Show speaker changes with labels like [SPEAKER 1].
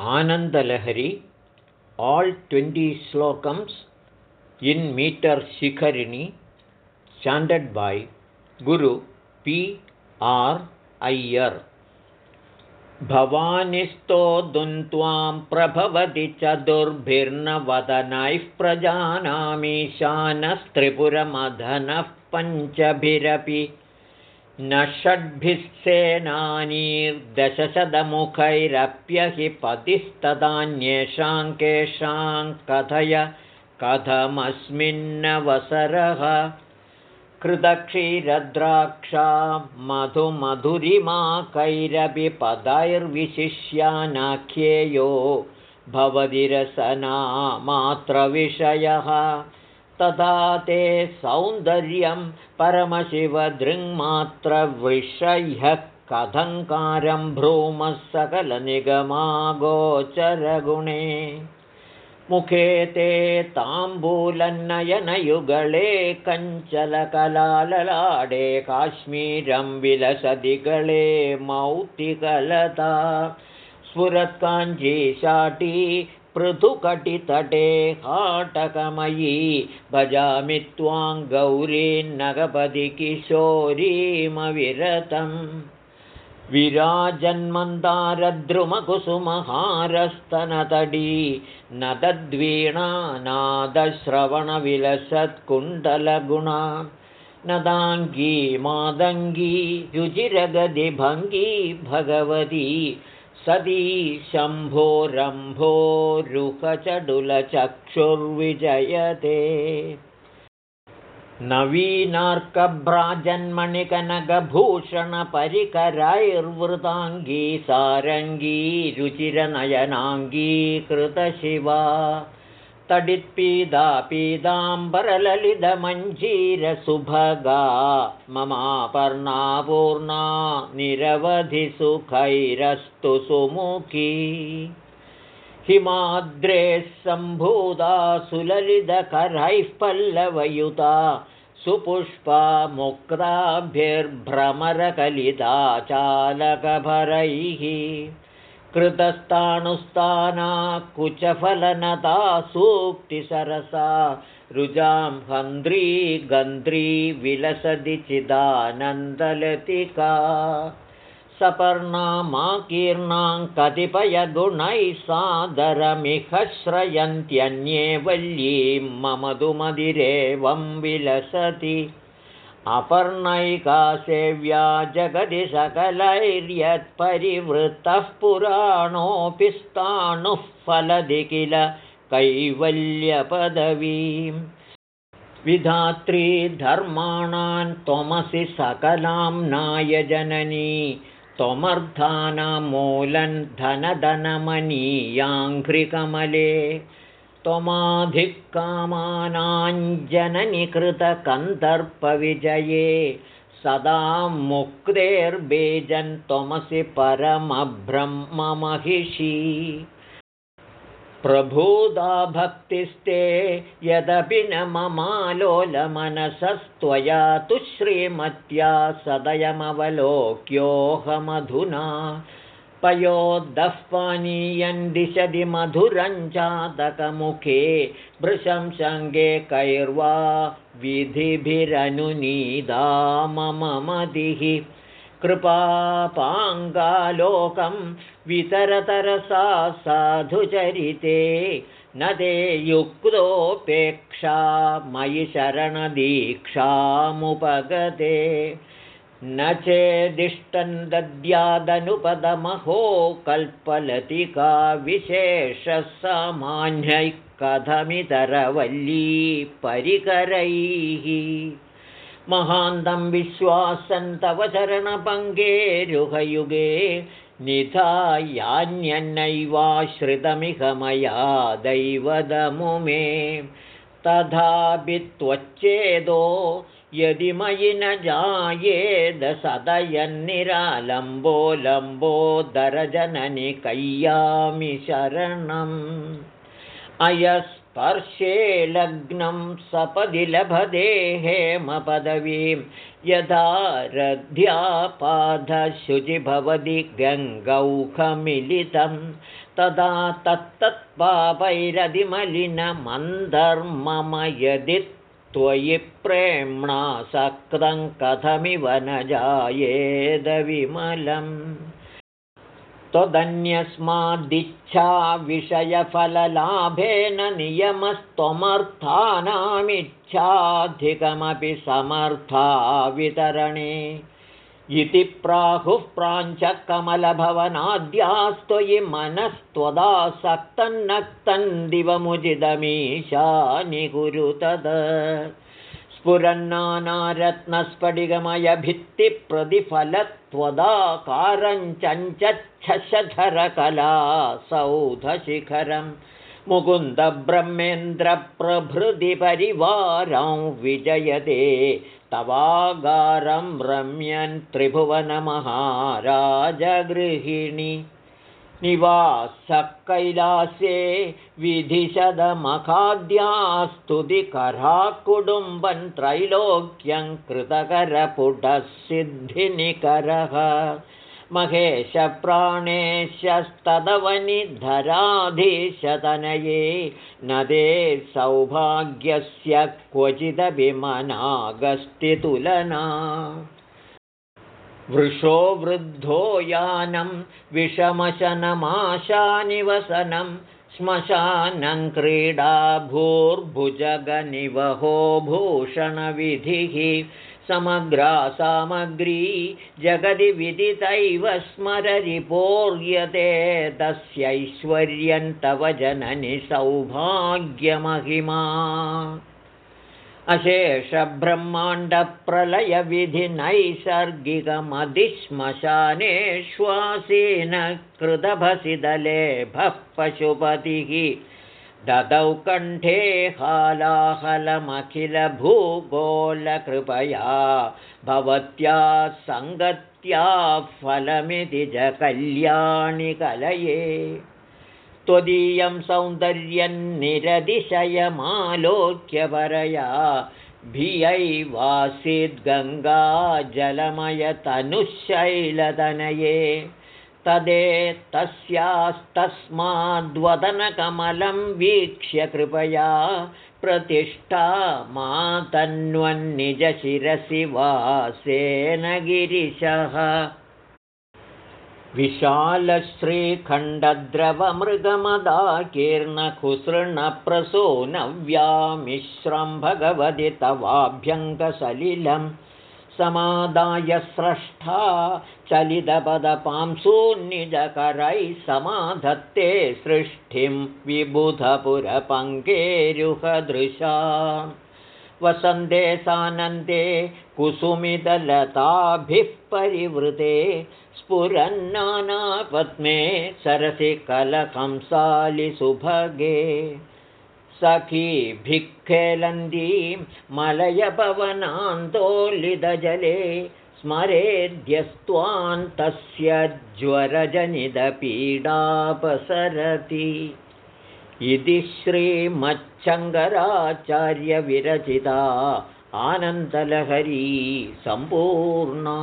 [SPEAKER 1] Anandalahari, all 20 slokams in meter Shikharini, chanted by Guru P. R. Iyer. भवानिस्तोदुन् त्वां प्रभवति चतुर्भिर्नवदनैः प्रजानामीशानस्त्रिपुरमधनः पञ्चभिरपि न षड्भिः सेनानीर्दशशतमुखैरप्यहि पतिस्तदान्येषां केषां कथय कथमस्मिन्नवसरः। कृतक्षीरद्राक्षा मधुमधुरिमाकैरपि पदैर्विशिष्यानाख्येयो भवतिरसनामात्रविषयः तथा ते सौन्दर्यं परमशिवदृङ्मात्रविषह्यः कथङ्कारं भ्रूमः सकलनिगमागोचरगुणे। मुखे ते ताम्बूलन्नयनयुगळे कञ्चलकलाललाडे काश्मीरं विलसदिगळे मौक्तिकलता स्फुरत्काञ्जीशाटी पृथुकटितटे हाटकमयी भजामि त्वां गौरीन्नगपदि किशोरीमविरतम् विराजन्मन्दारद्रुमकुसुमहारस्तनतडी नदद्वीणानादश्रवणविलसत्कुण्डलगुणा। नदाङ्गी मादङ्गी रुचिरगदिभङ्गी भगवती सदी शम्भोरम्भोरुहचडुलचक्षुर्विजयते नवीनार्कभ्राजन्मणिकनकभूषणपरिकरैर्वृताङ्गी सारङ्गी रुचिरनयनाङ्गीकृतशिवा तडित्पीदा पीदाम्बरललितमञ्जीरसुभगा ममापर्णापूर्णा निरवधिसुखैरस्तु सुमुखी। हिमाद्रेः सम्भूता सुललितकरैः पल्लवयुता सुपुष्पा मुक्ताभिर्भ्रमरकलिता चालकभरैः कृतस्ताणुस्ताना कुचफलनता सूक्तिसरसा रुजां हन्द्री गन्ध्री विलसति चिदानन्दलतिका। सपर्णामाकीर्णां कतिपयगुणैः सादरमिह श्रयन्त्यन्ये वल्लीं मम दुमदिरेवं विलसति अपर्णैका सेव्या जगति सकलैर्यत्परिवृत्तः पुराणोऽपि स्थाणुः फलदि किल कैवल्यपदवीम्। विधात्री धर्माणां त्वमसि सकलां नायजननी त्वमर्थानामूलं धनधनमनीयाङ्घ्रिकमले त्वमाधिकामानाञ्जननिकृतकन्दर्पविजये सदा मुक्तेर्बेजन् त्वमसि परमब्रह्ममहिषी। प्रभूदा भक्तिस्ते यदपि न ममालोलमनसस्त्वया तु श्रीमत्या सदयमवलोक्योऽहमधुना पयोदः पानीयन् दिशति मधुरञ्चातकमुखे भृशं शङ्गे कैर्वा विधिभिरनुनीदा मम मदिः कृपापाङ्गालोकं वितरतरसा साधुचरिते न ते युक्तोपेक्षा मयि शरणदीक्षामुपगते न चेदिष्टं दद्यादनुपदमहो कल्पलतिका विशेषसामान्यैः कथमितरवल्ली परिकरैः महान्तं विश्वासं तव चरणपङ्गेरुहयुगे निधायान्यन्नैवाश्रितमिह मया दैवदमुमे तथापि त्वच्चेदो यदि मयि न जायेद सदयन्निरालम्बो लम्बोदरजननि कैयामि शरणम्। अयस् स्पर्शे लग्नं सपदि लभते हेमपदवीं। यथा रध्यापाधशुचि भवति गङ्गौखमिलितं तदा तत्तत्पापैरधिमलिनमन्दर्मम यदि त्वयि प्रेम्णा सक्तं कथमिव न जायेदविमलम् त्वदन्यस्मादिच्छा विषयफललाभेन नियमस्त्वमर्थानामिच्छाधिकमपि समर्था वितरणे इति प्राहुः प्राञ्चकमलभवनाद्यास्त्वयि मनस्त्वदासक्तन्नक्तं दिवमुदितमीशानि कुरु तद स्फुरन्नानारत्नस्फटिगमयभित्तिप्रतिफलत्वदाकारञ्चञ्चच्छधरकला सौधशिखरं मुकुन्दब्रह्मेन्द्रप्रभृति परिवारं विजयते। तवागारं रम्यन् त्रिभुवनमहाराजगृहिणी निवासकैलासे विधिशदमखाद्यास्तुतिकरा कुटुम्बं त्रैलोक्यं कृतकरपुटः सिद्धिनिकरः महेशप्राणेशस्तदवनिधराधीशतनये न ते सौभाग्यस्य क्वचिदभिमनागस्तितुलना वृषो वृद्धो यानं विषमशनमाशानिवसनं श्मशानं क्रीडा भूर्भुजगनिवहो भूषणविधिः समग्रा सामग्री जगदि विदितैव स्मररिपोर्यते तस्यैश्वर्यं तव जननि सौभाग्यमहिमा अशेषब्रह्माण्डप्रलयविधिनैसर्गिकमधिश्मशानेश्वासेन कृतभसिदलेभः पशुपतिः। ददौ कण्ठे हालाहलमखिलभूगोलकृपया भवत्या सङ्गत्या फलमिति च कल्याणि कलये त्वदीयं सौन्दर्यन्निरतिशयमालोक्यपरया भियैवासीद्गङ्गाजलमयतनुशैलतनये तदेतस्यास्तस्माद्वदनकमलं वीक्ष्य कृपया। प्रतिष्ठा मातन्वन्निजशिरसि वासेन गिरिशः विशालश्रीखण्डद्रवमृगमदाकीर्णकुसृणप्रसूनव्यामिश्रं भगवति तवाभ्यङ्गसलिलं समादाय स्रष्टा चलितपदपांसून्निजकरैः समाधत्ते सृष्टिं विबुधपुरपङ्केरुहदृशा वसन्ते सानन्दे कुसुमितलताभिः परिवृते स्फुरन्नानापद्मे सरसि कलकंसालिसुभगे सखीभिक्खेलन्दीं मलयपवनान्तोलितजले स्मरेद्यस्त्वान्तस्य ज्वरजनितपीडापसरति इति श्रीमच्छङ्कराचार्यविरचिता आनन्दलहरी सम्पूर्णा